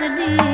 sedih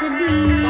sedih